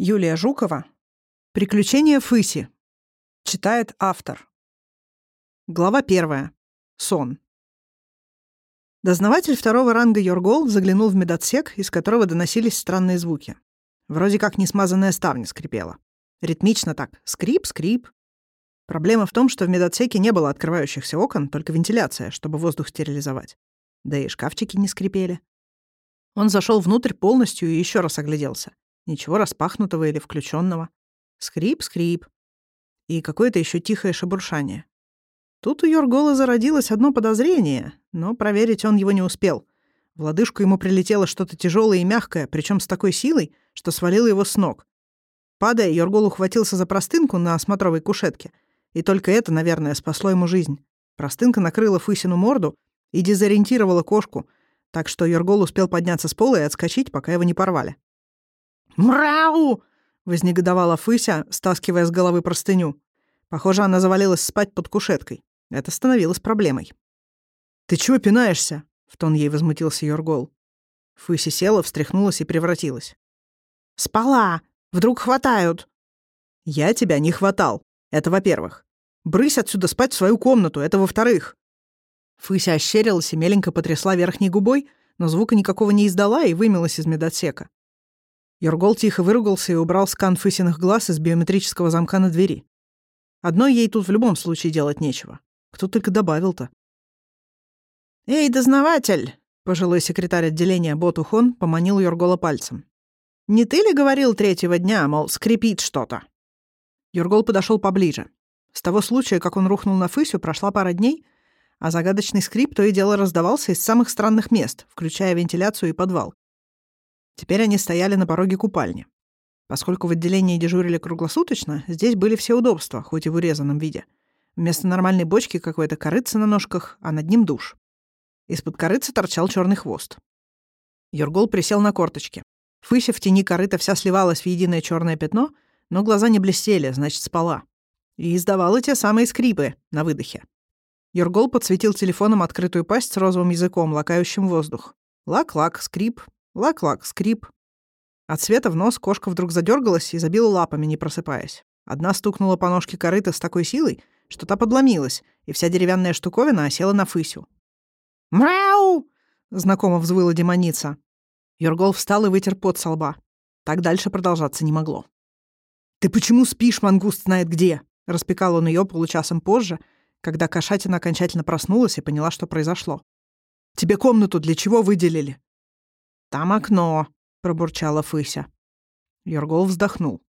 Юлия Жукова. Приключения Фыси. Читает автор. Глава первая. Сон. Дознаватель второго ранга Йоргол заглянул в медотсек, из которого доносились странные звуки. Вроде как несмазанная ставня скрипела. Ритмично так. Скрип, скрип. Проблема в том, что в медотсеке не было открывающихся окон, только вентиляция, чтобы воздух стерилизовать. Да и шкафчики не скрипели. Он зашел внутрь полностью и еще раз огляделся. Ничего распахнутого или включенного. Скрип, скрип. И какое-то еще тихое шебуршание. Тут у Йоргола зародилось одно подозрение, но проверить он его не успел. В лодыжку ему прилетело что-то тяжелое и мягкое, причем с такой силой, что свалило его с ног. Падая, Йоргол ухватился за простынку на осмотровой кушетке. И только это, наверное, спасло ему жизнь. Простынка накрыла Фысину морду и дезориентировала кошку, так что Йоргол успел подняться с пола и отскочить, пока его не порвали. «Мрау!» — вознегодовала Фыся, стаскивая с головы простыню. Похоже, она завалилась спать под кушеткой. Это становилось проблемой. «Ты чего пинаешься?» — в тон ей возмутился Йоргол. Фыся села, встряхнулась и превратилась. «Спала! Вдруг хватают!» «Я тебя не хватал. Это во-первых. Брысь отсюда спать в свою комнату. Это во-вторых». Фыся ощерилась и меленько потрясла верхней губой, но звука никакого не издала и вымилась из медотсека. Йоргол тихо выругался и убрал скан Фысиных глаз из биометрического замка на двери. Одной ей тут в любом случае делать нечего. Кто только добавил-то. «Эй, дознаватель!» — пожилой секретарь отделения Ботухон поманил Йоргола пальцем. «Не ты ли говорил третьего дня, мол, скрипит что-то?» Йоргол подошел поближе. С того случая, как он рухнул на Фысю, прошла пара дней, а загадочный скрип то и дело раздавался из самых странных мест, включая вентиляцию и подвал. Теперь они стояли на пороге купальни. Поскольку в отделении дежурили круглосуточно, здесь были все удобства, хоть и в урезанном виде. Вместо нормальной бочки какое-то корыце на ножках, а над ним душ. Из-под корыца торчал черный хвост. Юргол присел на корточки. Фыся в тени корыта вся сливалась в единое черное пятно, но глаза не блестели, значит, спала. И издавала те самые скрипы на выдохе. Юргол подсветил телефоном открытую пасть с розовым языком, лакающим воздух. Лак-лак, скрип, Лак-лак, скрип. От света в нос кошка вдруг задергалась и забила лапами, не просыпаясь. Одна стукнула по ножке корыта с такой силой, что та подломилась, и вся деревянная штуковина осела на фысю. «Мряу!» — знакомо взвыла демоница. Юргол встал и вытер пот со лба. Так дальше продолжаться не могло. «Ты почему спишь, мангуст знает где?» — распекал он ее получасом позже, когда кошатина окончательно проснулась и поняла, что произошло. «Тебе комнату для чего выделили? «Там окно», — пробурчала Фыся. Йоргол вздохнул.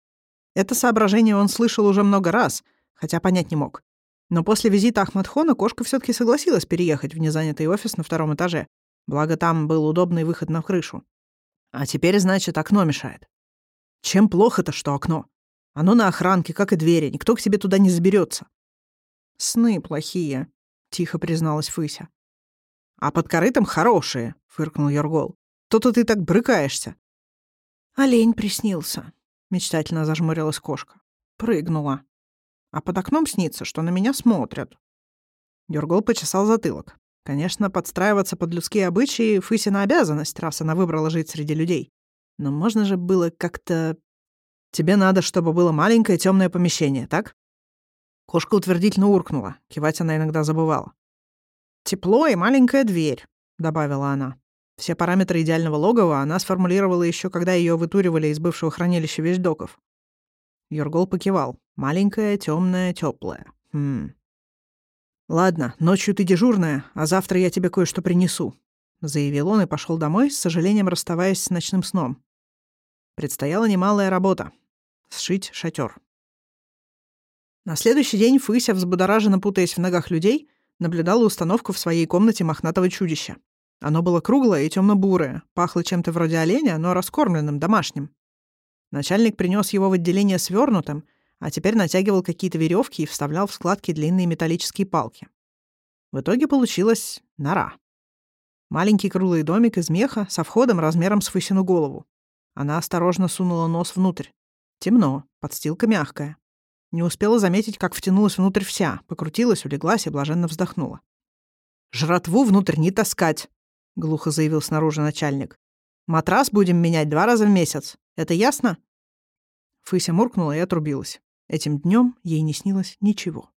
Это соображение он слышал уже много раз, хотя понять не мог. Но после визита Ахмадхона кошка все таки согласилась переехать в незанятый офис на втором этаже. Благо, там был удобный выход на крышу. А теперь, значит, окно мешает. Чем плохо-то, что окно? Оно на охранке, как и двери, никто к тебе туда не заберется. «Сны плохие», — тихо призналась Фыся. «А под корытом хорошие», — фыркнул Йоргол. То-то ты так брыкаешься». «Олень приснился», — мечтательно зажмурилась кошка. Прыгнула. А под окном снится, что на меня смотрят. Дергол почесал затылок. Конечно, подстраиваться под людские обычаи — Фысина обязанность, раз она выбрала жить среди людей. Но можно же было как-то... Тебе надо, чтобы было маленькое темное помещение, так? Кошка утвердительно уркнула. Кивать она иногда забывала. «Тепло и маленькая дверь», — добавила она. Все параметры идеального логова она сформулировала еще, когда ее вытуривали из бывшего хранилища вещдоков. Юргол покивал. Маленькая, темная, теплая. Хм. Ладно, ночью ты дежурная, а завтра я тебе кое-что принесу, заявил он и пошел домой, с сожалением расставаясь с ночным сном. Предстояла немалая работа — сшить шатер. На следующий день Фыся, взбудораженно путаясь в ногах людей, наблюдала установку в своей комнате мохнатого чудища. Оно было круглое и темно-бурое, пахло чем-то вроде оленя, но раскормленным, домашним. Начальник принес его в отделение свернутым, а теперь натягивал какие-то веревки и вставлял в складки длинные металлические палки. В итоге получилась нора. Маленький круглый домик из меха со входом размером с Фысину голову. Она осторожно сунула нос внутрь. Темно, подстилка мягкая. Не успела заметить, как втянулась внутрь вся, покрутилась, улеглась и блаженно вздохнула. «Жратву внутрь не таскать!» — глухо заявил снаружи начальник. «Матрас будем менять два раза в месяц. Это ясно?» Фыся муркнула и отрубилась. Этим днем ей не снилось ничего.